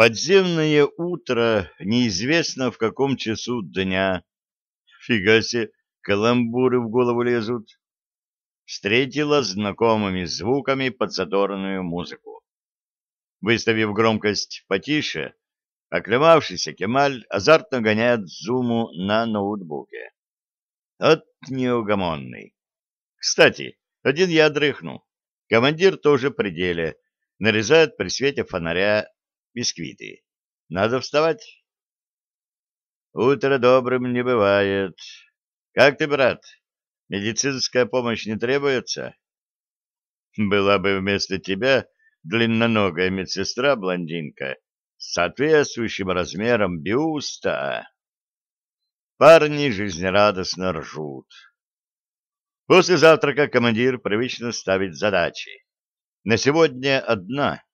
Подземное утро неизвестно в каком часу дня. Фига себе, каламбуры в голову лезут. Встретила знакомыми звуками подзадорную музыку. Выставив громкость потише, оклемавшийся Кемаль азартно гоняет зуму на ноутбуке. От неугомонный. Кстати, один я дрыхну. Командир тоже при деле. Нарезает при свете фонаря бисквиты. Надо вставать. Утро добрым не бывает. Как ты, брат? Медицинская помощь не требуется? Была бы вместо тебя длинноногая медсестра-блондинка с соответствующим размером бюста. Парни жизнерадостно ржут. После завтрака командир привычно ставит задачи. На сегодня одна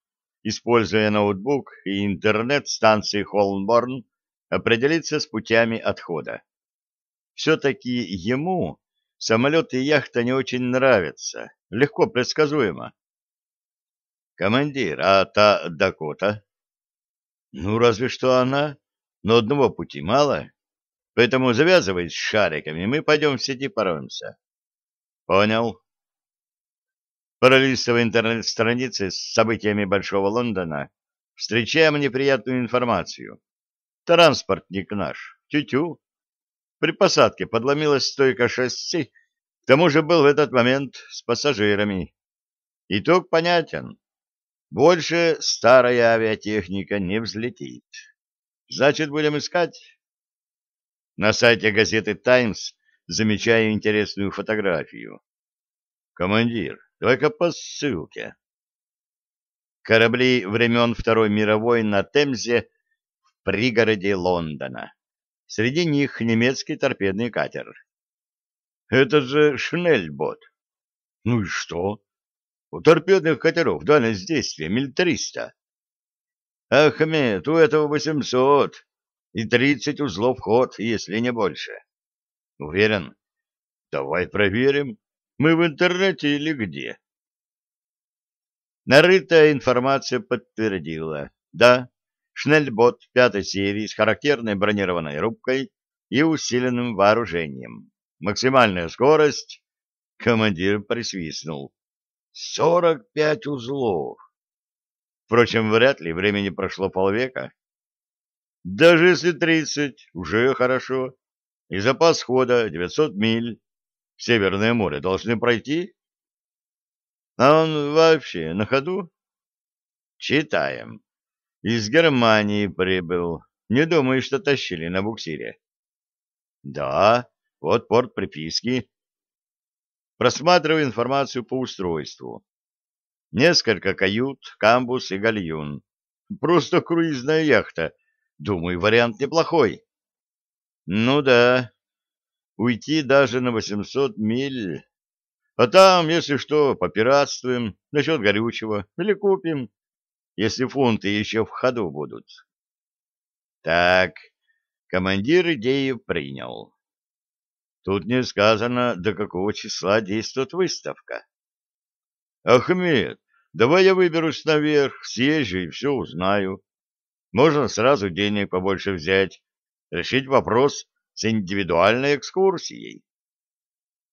используя ноутбук и интернет станции Холмборн, определиться с путями отхода. Все-таки ему самолет и яхта не очень нравятся, легко предсказуемо. Командир, а та Дакота? Ну, разве что она, но одного пути мало, поэтому завязывай с шариками, мы пойдем в сети пороемся. Понял. Пролистывая интернет-страницы с событиями Большого Лондона, встречаем неприятную информацию. Транспортник наш, тю-тю. При посадке подломилась стойка шасси, к тому же был в этот момент с пассажирами. Итог понятен. Больше старая авиатехника не взлетит. Значит, будем искать. На сайте газеты «Таймс» замечаю интересную фотографию. Командир, только по ссылке. Корабли времен Второй мировой на Темзе в пригороде Лондона. Среди них немецкий торпедный катер. Это же Шнельбот. Ну и что? У торпедных катеров дальность действия миль триста. Ахмед, у этого восемьсот и тридцать узлов ход, если не больше. Уверен? Давай проверим. Мы в интернете или где? Нарытая информация подтвердила. Да, Шнельбот пятой серии с характерной бронированной рубкой и усиленным вооружением. Максимальная скорость... Командир присвистнул. Сорок пять узлов. Впрочем, вряд ли времени прошло полвека. Даже если тридцать, уже хорошо. И запас хода девятьсот миль. Северное море должны пройти? А он вообще на ходу? Читаем. Из Германии прибыл. Не думаю, что тащили на буксире. Да, вот порт приписки. Просматриваю информацию по устройству. Несколько кают, камбус и гальюн. Просто круизная яхта. Думаю, вариант неплохой. Ну да, уйти даже на 800 миль. А там, если что, попиратствуем насчет горючего или купим, если фунты еще в ходу будут. Так, командир идею принял. Тут не сказано, до какого числа действует выставка. Ахмед, давай я выберусь наверх, съезжу и все узнаю. Можно сразу денег побольше взять, решить вопрос с индивидуальной экскурсией.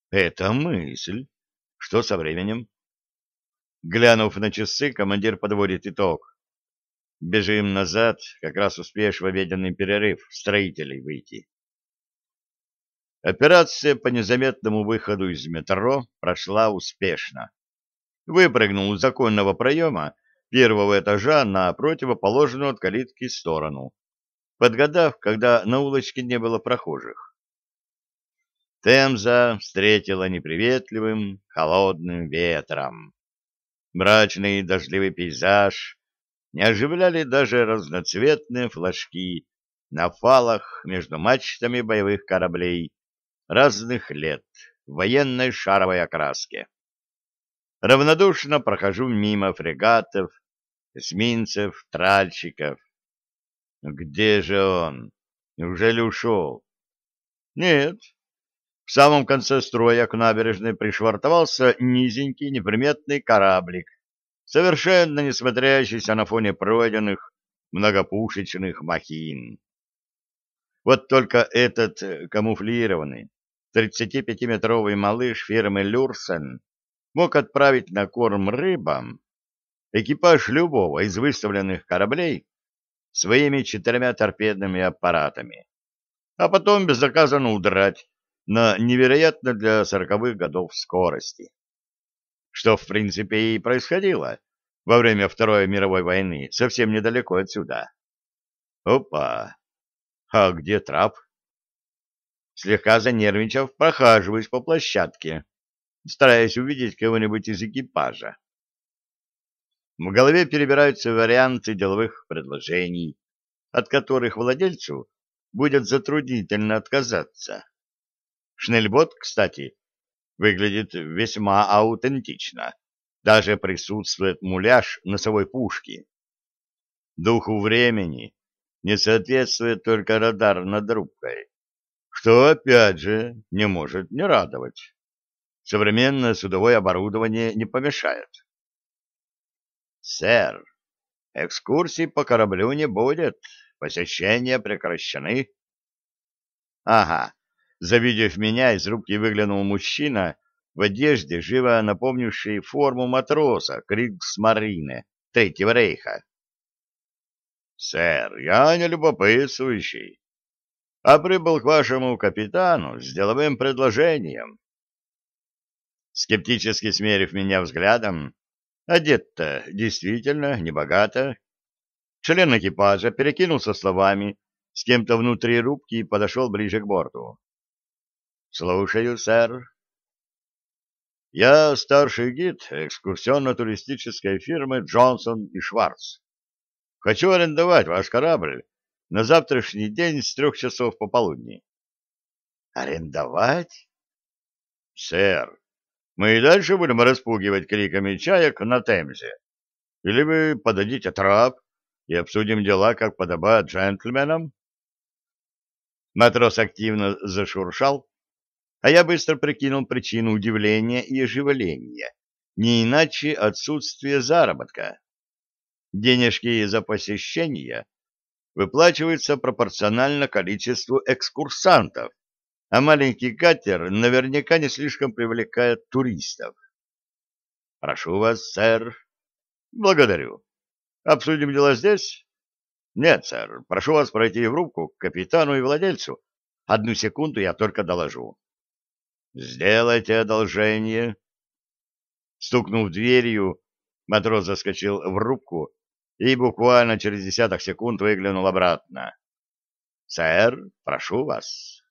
Это мысль. Что со временем? Глянув на часы, командир подводит итог. Бежим назад, как раз успеешь в обеденный перерыв строителей выйти. Операция по незаметному выходу из метро прошла успешно. Выпрыгнул из законного проема первого этажа на противоположную от калитки сторону подгадав, когда на улочке не было прохожих. Темза встретила неприветливым, холодным ветром. Мрачный дождливый пейзаж не оживляли даже разноцветные флажки на фалах между мачтами боевых кораблей разных лет в военной шаровой окраске. Равнодушно прохожу мимо фрегатов, эсминцев, тральщиков, где же он? Неужели ушел? Нет. В самом конце строя к набережной пришвартовался низенький неприметный кораблик, совершенно не смотрящийся на фоне пройденных многопушечных махин. Вот только этот э, камуфлированный 35-метровый малыш фирмы «Люрсен» мог отправить на корм рыбам экипаж любого из выставленных кораблей своими четырьмя торпедными аппаратами, а потом безнаказанно удрать на невероятно для сороковых годов скорости. Что, в принципе, и происходило во время Второй мировой войны, совсем недалеко отсюда. Опа! А где трап? Слегка занервничав, прохаживаюсь по площадке, стараясь увидеть кого-нибудь из экипажа. В голове перебираются варианты деловых предложений, от которых владельцу будет затруднительно отказаться. Шнельбот, кстати, выглядит весьма аутентично. Даже присутствует муляж носовой пушки. Духу времени не соответствует только радар над рубкой, что, опять же, не может не радовать. Современное судовое оборудование не помешает. «Сэр, экскурсий по кораблю не будет, посещения прекращены». «Ага». Завидев меня, из рубки выглянул мужчина в одежде, живо напомнившей форму матроса Кригсмарине Третьего рейха. «Сэр, я не любопытствующий, а прибыл к вашему капитану с деловым предложением». Скептически смерив меня взглядом, Одет-то действительно небогато. Член экипажа перекинулся словами с кем-то внутри рубки и подошел ближе к борту. — Слушаю, сэр. — Я старший гид экскурсионно-туристической фирмы «Джонсон и Шварц». Хочу арендовать ваш корабль на завтрашний день с трех часов пополудни. — Арендовать? — Сэр, мы и дальше будем распугивать криками чаек на Темзе. Или вы подадите трап и обсудим дела, как подобает джентльменам? Матрос активно зашуршал, а я быстро прикинул причину удивления и оживления, не иначе отсутствие заработка. Денежки за посещение выплачиваются пропорционально количеству экскурсантов, а маленький катер наверняка не слишком привлекает туристов. Прошу вас, сэр. Благодарю. Обсудим дела здесь? Нет, сэр. Прошу вас пройти в рубку к капитану и владельцу. Одну секунду я только доложу. Сделайте одолжение. Стукнув дверью, матрос заскочил в рубку и буквально через десяток секунд выглянул обратно. «Сэр, прошу вас».